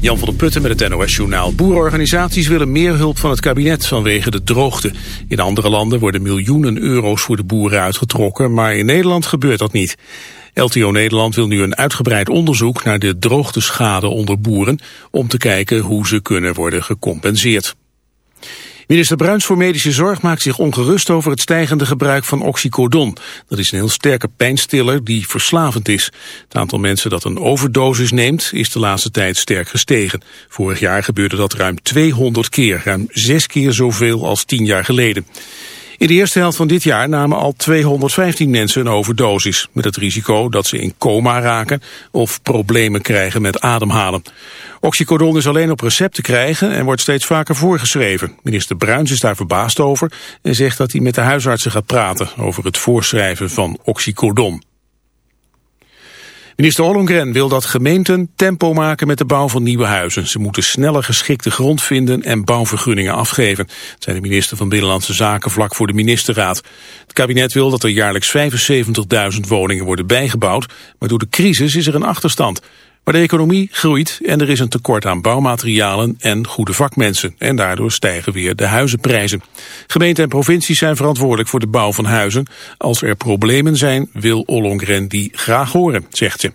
Jan van der Putten met het NOS-journaal. Boerenorganisaties willen meer hulp van het kabinet vanwege de droogte. In andere landen worden miljoenen euro's voor de boeren uitgetrokken, maar in Nederland gebeurt dat niet. LTO Nederland wil nu een uitgebreid onderzoek naar de droogteschade onder boeren... om te kijken hoe ze kunnen worden gecompenseerd. Minister Bruins voor Medische Zorg maakt zich ongerust over het stijgende gebruik van oxycodon. Dat is een heel sterke pijnstiller die verslavend is. Het aantal mensen dat een overdosis neemt is de laatste tijd sterk gestegen. Vorig jaar gebeurde dat ruim 200 keer, ruim zes keer zoveel als tien jaar geleden. In de eerste helft van dit jaar namen al 215 mensen een overdosis... met het risico dat ze in coma raken of problemen krijgen met ademhalen. Oxycodon is alleen op recept te krijgen en wordt steeds vaker voorgeschreven. Minister Bruins is daar verbaasd over en zegt dat hij met de huisartsen gaat praten... over het voorschrijven van oxycodon. Minister Ollongren wil dat gemeenten tempo maken met de bouw van nieuwe huizen. Ze moeten sneller geschikte grond vinden en bouwvergunningen afgeven. Zijn de minister van Binnenlandse Zaken vlak voor de ministerraad. Het kabinet wil dat er jaarlijks 75.000 woningen worden bijgebouwd, maar door de crisis is er een achterstand. Maar de economie groeit en er is een tekort aan bouwmaterialen en goede vakmensen. En daardoor stijgen weer de huizenprijzen. Gemeenten en provincies zijn verantwoordelijk voor de bouw van huizen. Als er problemen zijn, wil Ollongren die graag horen, zegt ze.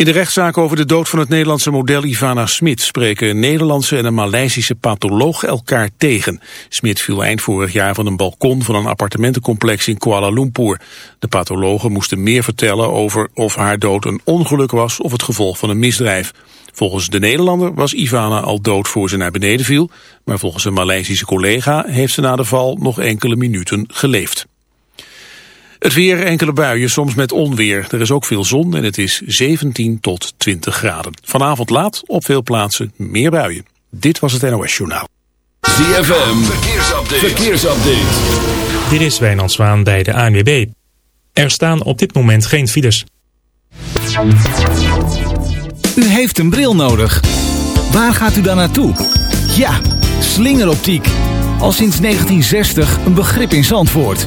In de rechtszaak over de dood van het Nederlandse model Ivana Smit spreken een Nederlandse en een Maleisische patholoog elkaar tegen. Smit viel eind vorig jaar van een balkon van een appartementencomplex in Kuala Lumpur. De pathologen moesten meer vertellen over of haar dood een ongeluk was of het gevolg van een misdrijf. Volgens de Nederlander was Ivana al dood voor ze naar beneden viel, maar volgens een Maleisische collega heeft ze na de val nog enkele minuten geleefd. Het weer, enkele buien, soms met onweer. Er is ook veel zon en het is 17 tot 20 graden. Vanavond laat op veel plaatsen meer buien. Dit was het NOS Journaal. ZFM, verkeersupdate. verkeersupdate. Dit is Wijnand Zwaan bij de ANWB. Er staan op dit moment geen files. U heeft een bril nodig. Waar gaat u dan naartoe? Ja, slingeroptiek. Al sinds 1960 een begrip in Zandvoort.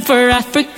for Africa.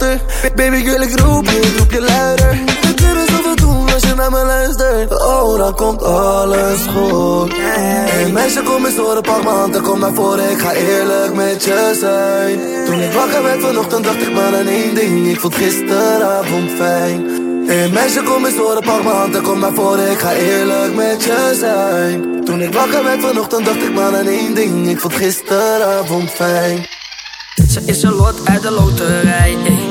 Baby, girl, ik roep je, ik roep je luider. We kunnen zoveel doen als je naar me luistert. Oh, dan komt alles goed. Hey meisje, kom eens horen, pak m'n hand en kom naar voren. Ik ga eerlijk met je zijn. Toen ik wakker werd vanochtend, dacht ik maar aan één ding. Ik vond gisteravond fijn. Hey meisje, kom eens horen, pak m'n hand en kom naar voren. Ik ga eerlijk met je zijn. Toen ik wakker werd vanochtend, dacht ik maar aan één ding. Ik vond gisteravond fijn. Ze is een lot uit de loterij. ey.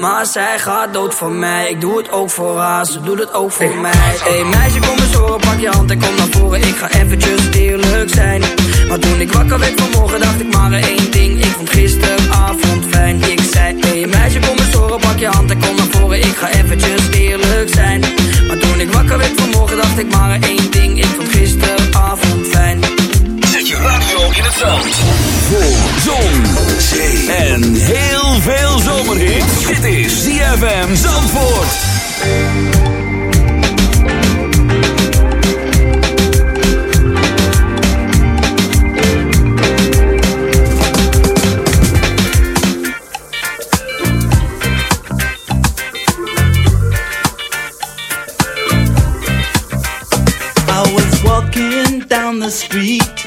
Maar zij gaat dood voor mij. Ik doe het ook voor haar, ze doet het ook voor mij. Hey meisje, kom eens horen, pak je hand en kom naar voren. Ik ga eventjes eerlijk zijn. Maar toen ik wakker werd vanmorgen, dacht ik maar één ding. Ik vond gisteravond fijn. Ik zei, hey meisje, kom eens horen, pak je hand en kom naar voren. Ik ga eventjes eerlijk zijn. Maar toen ik wakker werd vanmorgen, dacht ik maar één ding. Ik vond gisteravond fijn. Zet je radio in het zand. Voor zon, zee en heel veel zomerhit. Dit is ZFM Zandvoort. I was walking down the street,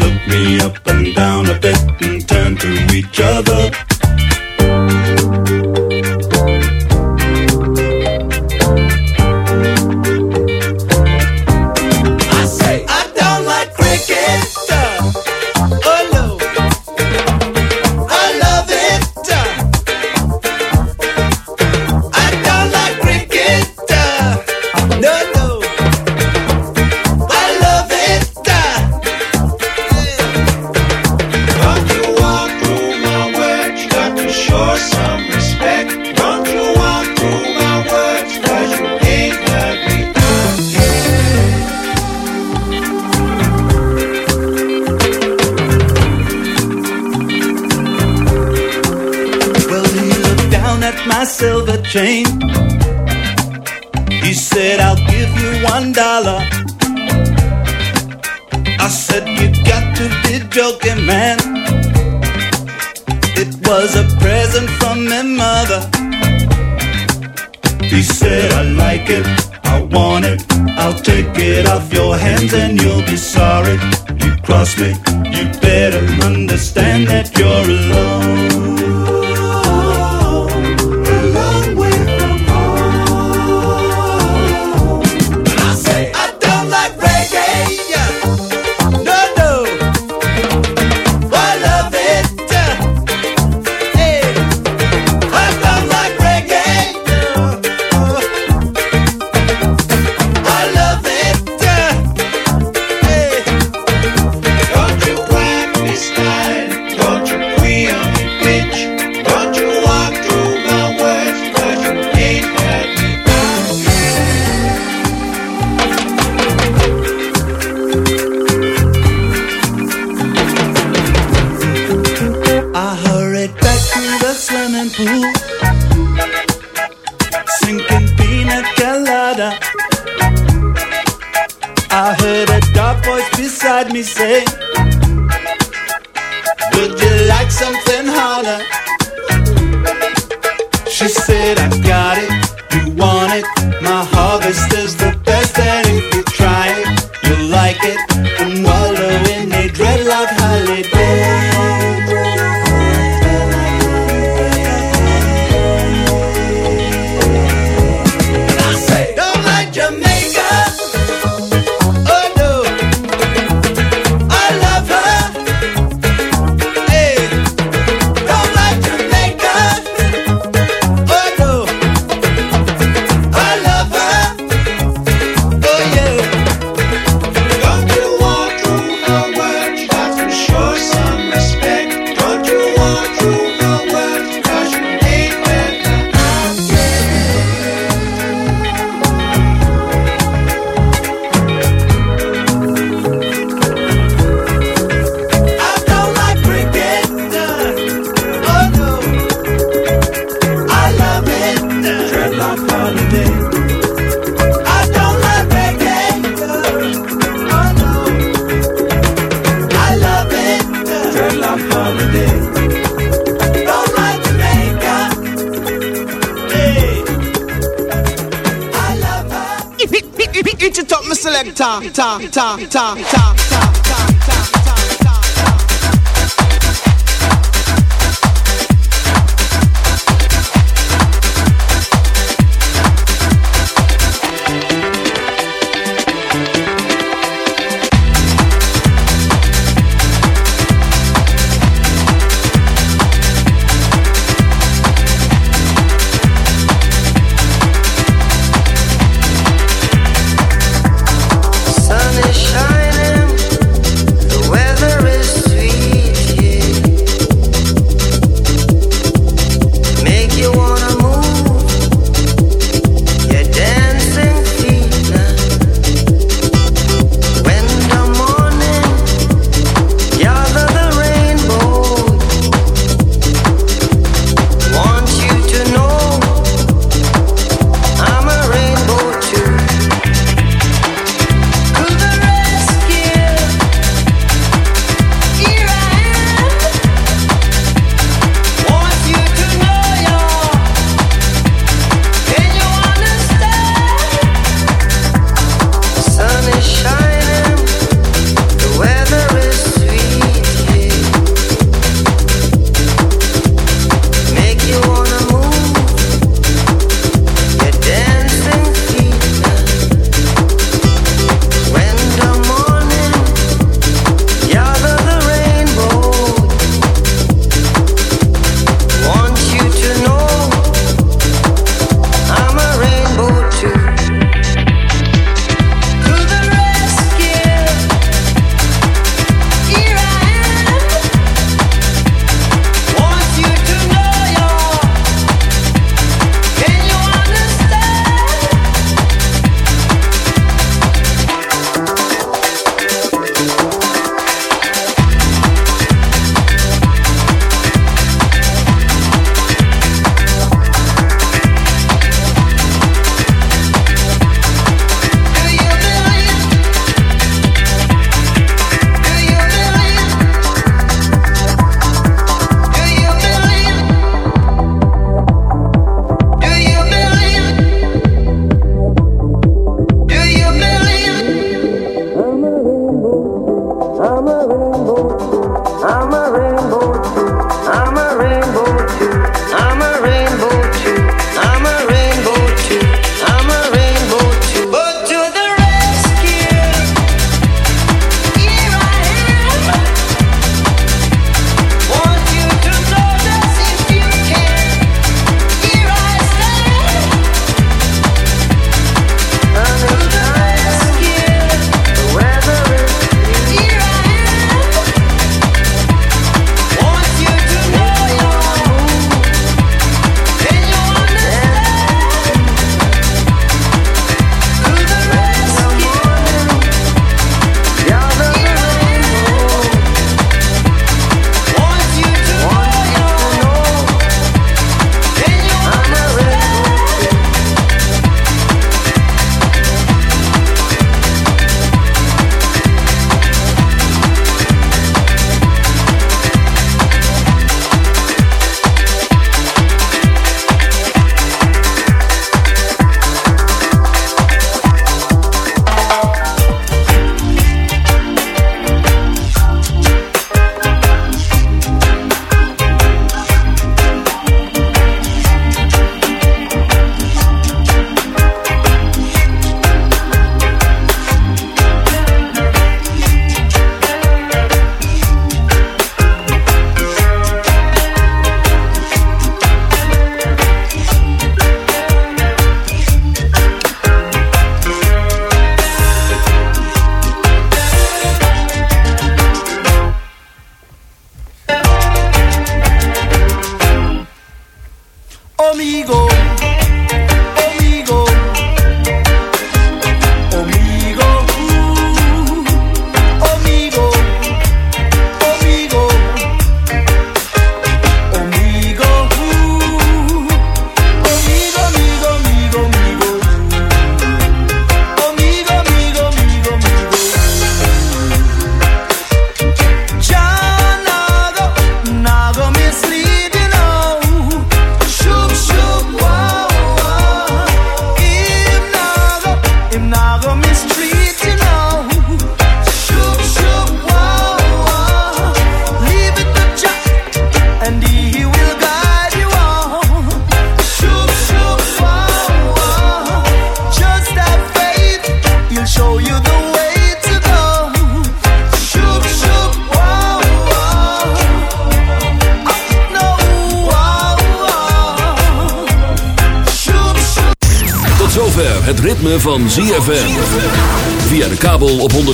ta, ta,